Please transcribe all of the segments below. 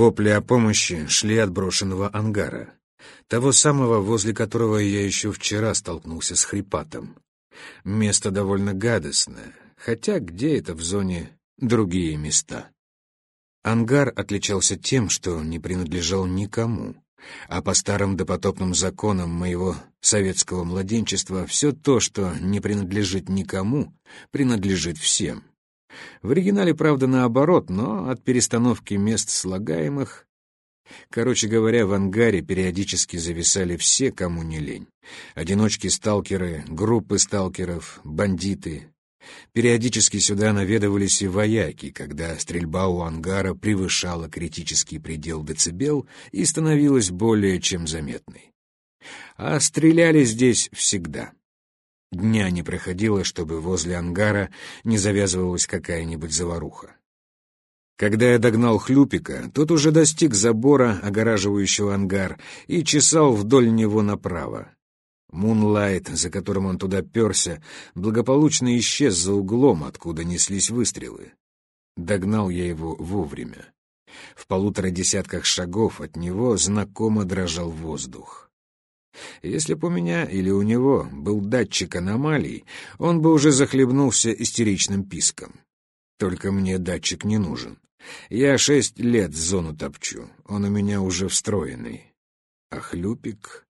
Вопли о помощи шли от брошенного ангара, того самого, возле которого я еще вчера столкнулся с хрипатом. Место довольно гадостное, хотя где это в зоне другие места? Ангар отличался тем, что не принадлежал никому, а по старым допотопным законам моего советского младенчества все то, что не принадлежит никому, принадлежит всем. В оригинале, правда, наоборот, но от перестановки мест слагаемых... Короче говоря, в ангаре периодически зависали все, кому не лень. Одиночки-сталкеры, группы сталкеров, бандиты, Периодически сюда наведывались и вояки, когда стрельба у ангара превышала критический предел децибел и становилась более чем заметной. А стреляли здесь всегда. Дня не проходило, чтобы возле ангара не завязывалась какая-нибудь заваруха. Когда я догнал Хлюпика, тот уже достиг забора, огораживающего ангар, и чесал вдоль него направо. Мунлайт, за которым он туда перся, благополучно исчез за углом, откуда неслись выстрелы. Догнал я его вовремя. В полутора десятках шагов от него знакомо дрожал воздух. Если бы у меня или у него был датчик аномалий, он бы уже захлебнулся истеричным писком. Только мне датчик не нужен. Я шесть лет зону топчу, он у меня уже встроенный. А хлюпик...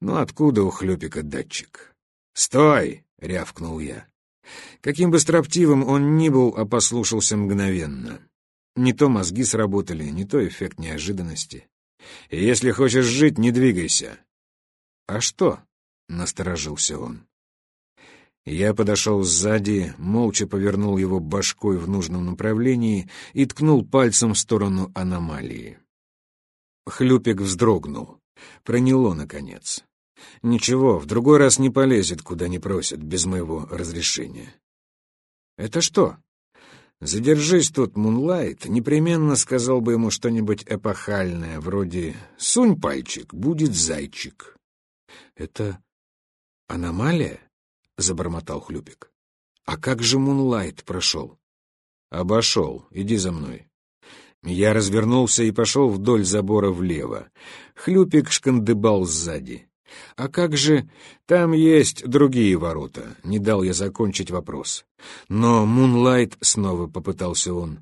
Ну откуда у хлюпика датчик? «Стой!» — рявкнул я. Каким бы строптивым он ни был, а послушался мгновенно. Не то мозги сработали, не то эффект неожиданности. Если хочешь жить, не двигайся. «А что?» — насторожился он. Я подошел сзади, молча повернул его башкой в нужном направлении и ткнул пальцем в сторону аномалии. Хлюпик вздрогнул. Проняло, наконец. Ничего, в другой раз не полезет, куда не просят, без моего разрешения. Это что? Задержись тут, Мунлайт, непременно сказал бы ему что-нибудь эпохальное, вроде «Сунь пальчик, будет зайчик». Это аномалия? — забормотал Хлюпик. «А как же Мунлайт прошел?» «Обошел. Иди за мной». Я развернулся и пошел вдоль забора влево. Хлюпик шкандыбал сзади. «А как же... Там есть другие ворота», — не дал я закончить вопрос. Но Мунлайт снова попытался он.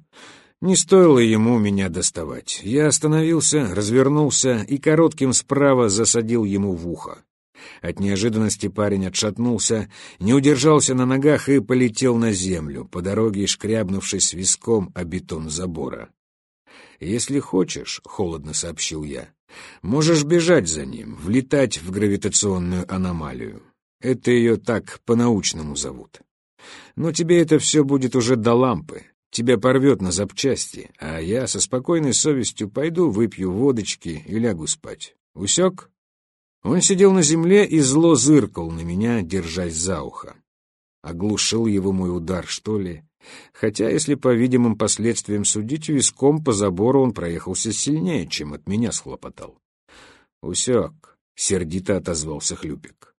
Не стоило ему меня доставать. Я остановился, развернулся и коротким справа засадил ему в ухо. От неожиданности парень отшатнулся, не удержался на ногах и полетел на землю, по дороге шкрябнувшись виском о бетон забора. «Если хочешь», — холодно сообщил я, — «можешь бежать за ним, влетать в гравитационную аномалию. Это ее так по-научному зовут. Но тебе это все будет уже до лампы, тебя порвет на запчасти, а я со спокойной совестью пойду выпью водочки и лягу спать. Усек?» Он сидел на земле и зло зыркал на меня, держась за ухо. Оглушил его мой удар, что ли? Хотя, если по видимым последствиям судить, виском по забору он проехался сильнее, чем от меня схлопотал. «Усек», — сердито отозвался Хлюпик.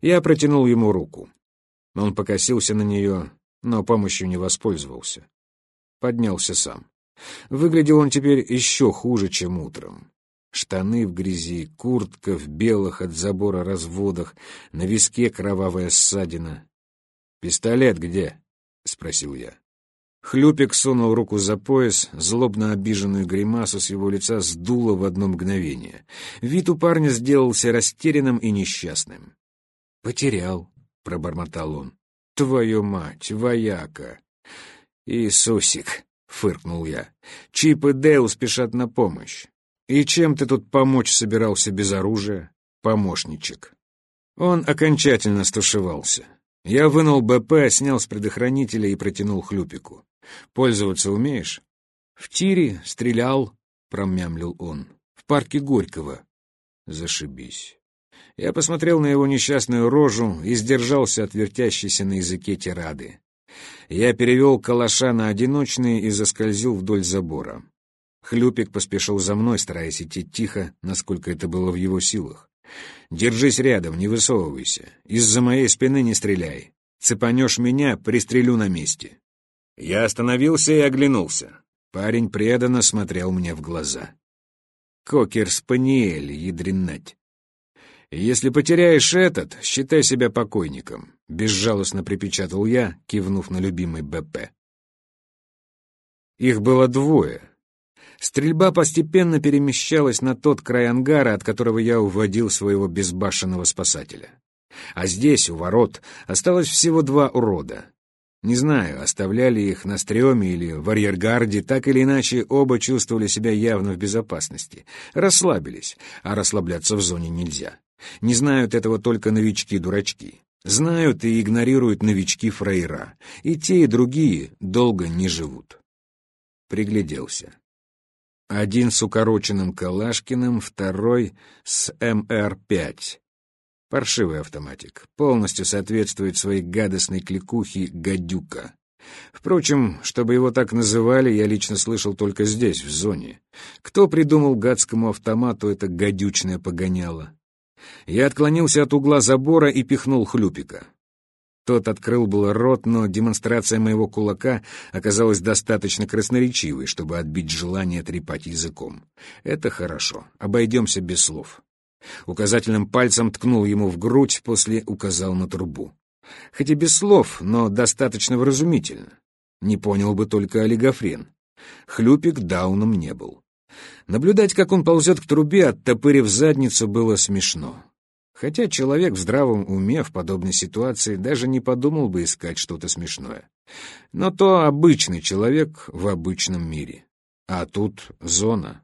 Я протянул ему руку. Он покосился на нее, но помощью не воспользовался. Поднялся сам. Выглядел он теперь еще хуже, чем утром. Штаны в грязи, куртка в белых от забора разводах, на виске кровавая ссадина. «Пистолет где?» — спросил я. Хлюпик сунул руку за пояс, злобно обиженную гримасу с его лица сдуло в одно мгновение. Вид у парня сделался растерянным и несчастным. «Потерял», — пробормотал он. «Твою мать, вояка!» «Иисусик!» — фыркнул я. «Чип и Дейл спешат на помощь. И чем ты тут помочь собирался без оружия, помощничек?» Он окончательно стушевался. Я вынул БП, снял с предохранителя и протянул хлюпику. «Пользоваться умеешь?» «В тире стрелял», — промямлил он. «В парке Горького». «Зашибись». Я посмотрел на его несчастную рожу и сдержался от вертящейся на языке тирады. Я перевел калаша на одиночный и заскользил вдоль забора. Хлюпик поспешил за мной, стараясь идти тихо, насколько это было в его силах. «Держись рядом, не высовывайся. Из-за моей спины не стреляй. Цепанешь меня, пристрелю на месте». Я остановился и оглянулся. Парень преданно смотрел мне в глаза. Кокер-спаниель, ядренать. «Если потеряешь этот, считай себя покойником», — безжалостно припечатал я, кивнув на любимый БП. Их было двое. Стрельба постепенно перемещалась на тот край ангара, от которого я уводил своего безбашенного спасателя. А здесь, у ворот, осталось всего два урода. Не знаю, оставляли их на стреме или в арьергарде, так или иначе оба чувствовали себя явно в безопасности. Расслабились, а расслабляться в зоне нельзя. Не знают этого только новички-дурачки. Знают и игнорируют новички-фраера. И те, и другие долго не живут. Пригляделся. Один с укороченным Калашкиным, второй с МР-5. Паршивый автоматик. Полностью соответствует своей гадостной кликухе «гадюка». Впрочем, чтобы его так называли, я лично слышал только здесь, в зоне. Кто придумал гадскому автомату это гадючное погоняло? Я отклонился от угла забора и пихнул хлюпика. Тот открыл было рот, но демонстрация моего кулака оказалась достаточно красноречивой, чтобы отбить желание трепать языком. Это хорошо, обойдемся без слов. Указательным пальцем ткнул ему в грудь, после указал на трубу. Хоть и без слов, но достаточно вразумительно. Не понял бы только олигофрен. Хлюпик дауном не был. Наблюдать, как он ползет к трубе, оттопырив задницу, было смешно. Хотя человек в здравом уме в подобной ситуации даже не подумал бы искать что-то смешное. Но то обычный человек в обычном мире. А тут зона.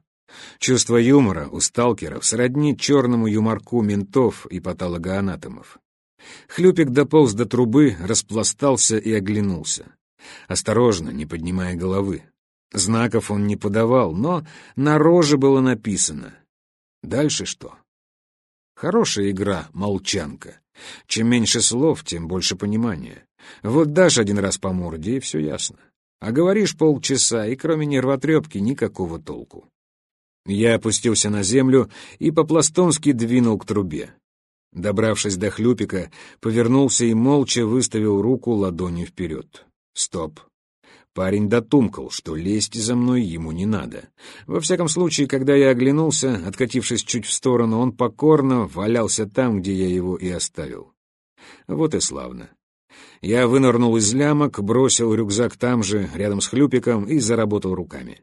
Чувство юмора у сталкеров сродни черному юморку ментов и патологоанатомов. Хлюпик дополз до трубы, распластался и оглянулся. Осторожно, не поднимая головы. Знаков он не подавал, но на роже было написано. Дальше что? Хорошая игра, молчанка. Чем меньше слов, тем больше понимания. Вот дашь один раз по морде, и все ясно. А говоришь полчаса, и кроме нервотрепки никакого толку. Я опустился на землю и по-пластонски двинул к трубе. Добравшись до хлюпика, повернулся и молча выставил руку ладонью вперед. Стоп. Парень дотумкал, что лезть за мной ему не надо. Во всяком случае, когда я оглянулся, откатившись чуть в сторону, он покорно валялся там, где я его и оставил. Вот и славно. Я вынырнул из лямок, бросил рюкзак там же, рядом с хлюпиком, и заработал руками.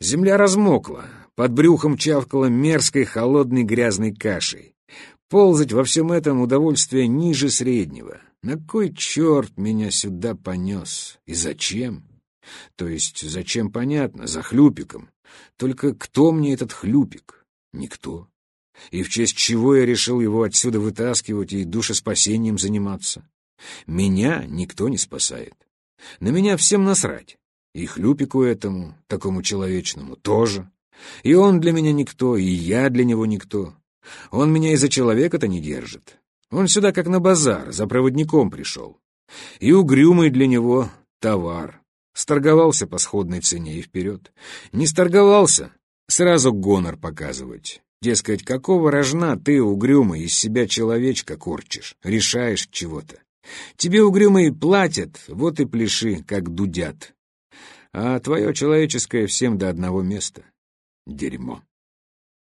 Земля размокла, под брюхом чавкала мерзкой, холодной, грязной кашей. Ползать во всем этом удовольствие ниже среднего. На кой черт меня сюда понес? И зачем? То есть зачем, понятно, за хлюпиком. Только кто мне этот хлюпик? Никто. И в честь чего я решил его отсюда вытаскивать и душеспасением заниматься? Меня никто не спасает. На меня всем насрать. И хлюпику этому, такому человечному, тоже. И он для меня никто, и я для него никто. Он меня из-за человека-то не держит. Он сюда как на базар, за проводником пришел. И угрюмый для него товар. Сторговался по сходной цене и вперед. Не сторговался, сразу гонор показывать. Дескать, какого рожна ты, угрюмый, из себя человечка корчишь, решаешь чего-то. Тебе, угрюмый, платят, вот и пляши, как дудят. А твое человеческое всем до одного места. Дерьмо.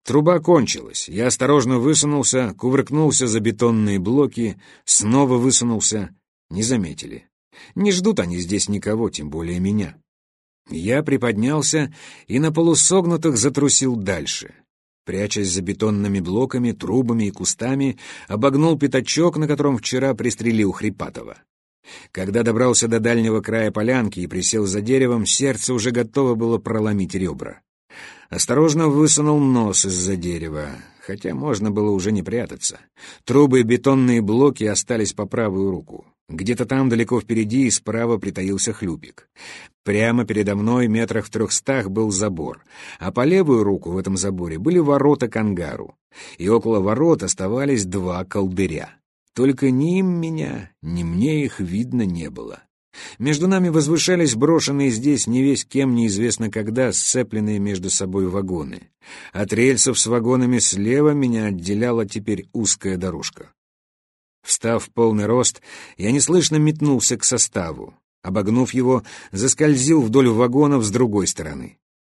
Труба кончилась. Я осторожно высунулся, кувыркнулся за бетонные блоки, снова высунулся. Не заметили. Не ждут они здесь никого, тем более меня. Я приподнялся и на полусогнутых затрусил дальше. Прячась за бетонными блоками, трубами и кустами, обогнул пятачок, на котором вчера пристрелил Хрипатова. Когда добрался до дальнего края полянки и присел за деревом, сердце уже готово было проломить ребра. Осторожно высунул нос из-за дерева, хотя можно было уже не прятаться. Трубы и бетонные блоки остались по правую руку. Где-то там, далеко впереди и справа притаился хлюпик. Прямо передо мной, метрах в трехстах, был забор, а по левую руку в этом заборе были ворота к ангару. И около ворот оставались два колдыря. Только ни им меня, ни мне их видно не было. Между нами возвышались брошенные здесь не весь кем неизвестно когда сцепленные между собой вагоны. От рельсов с вагонами слева меня отделяла теперь узкая дорожка. Встав в полный рост, я неслышно метнулся к составу. Обогнув его, заскользил вдоль вагонов с другой стороны.